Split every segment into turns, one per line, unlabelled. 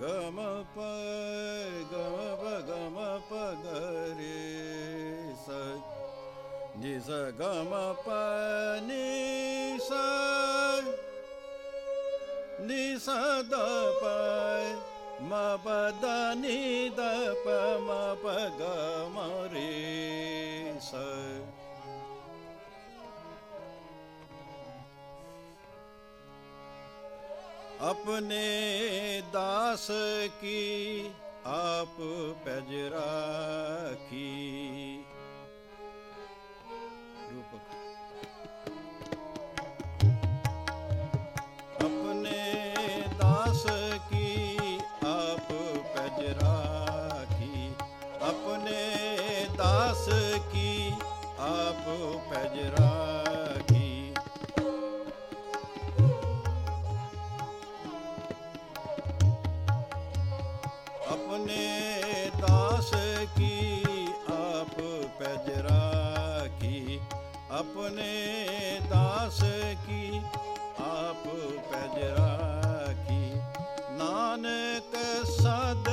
गम प ग रे स। नि स। गम प नि स नि स द प म प द नि द प म प ग म रे स। ਆਪਣੇ ਦਾਸ ਕੀ ਆਪ ਪੈਜ ਰਾਖੀ। ਰੂਪਕ। ਆਪਣੇ ਦਾਸ ਕੀ ਆਪ ਪੈਜ ਰਾਖੀ। ਆਪਣੇ ਦਾਸ ਕੀ ਆਪ ਪੈਜ ਆਪਣੇ ਦਾਸ ਕੀ ਆਪ ਪੈਜ ਰਾਖੀ ਨਾਨਕ ਸਦ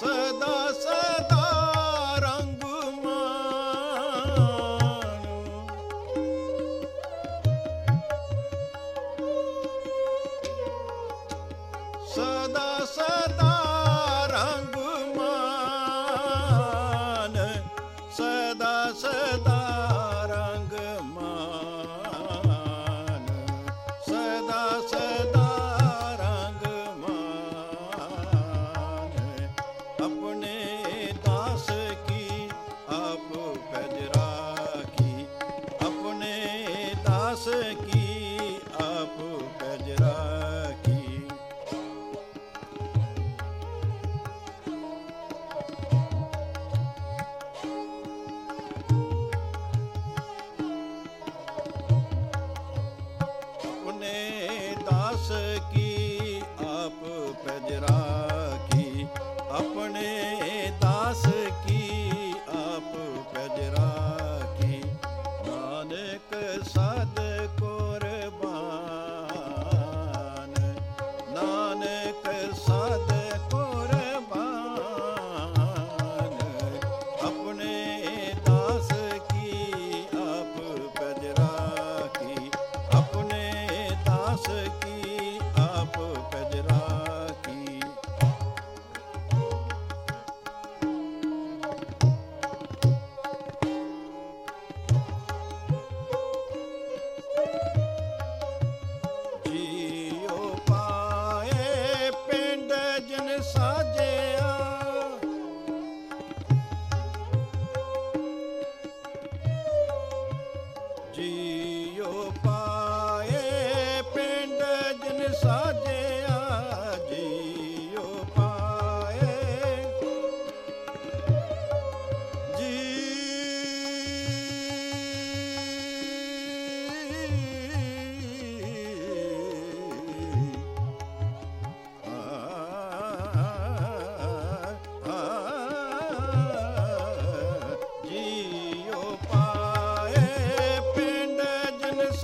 ਸਦਾ ਸਦਾ ਰੰਗ ਸਦਾ ਸਦਾ ਰੰਗ ਮਾਣ। ਸਦਾ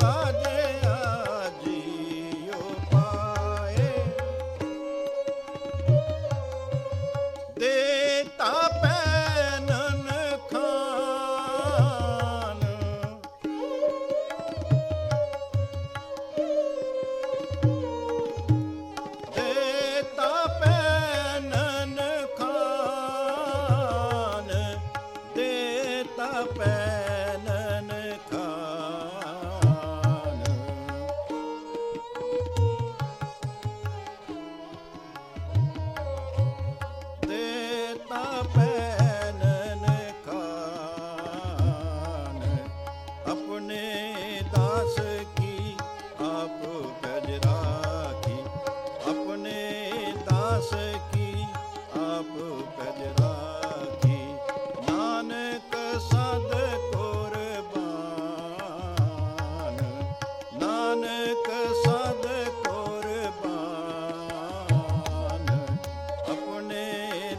ਸਾਜੇ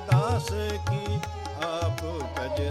ਦਾਸ ਕੀ ਆਪ ਕਜ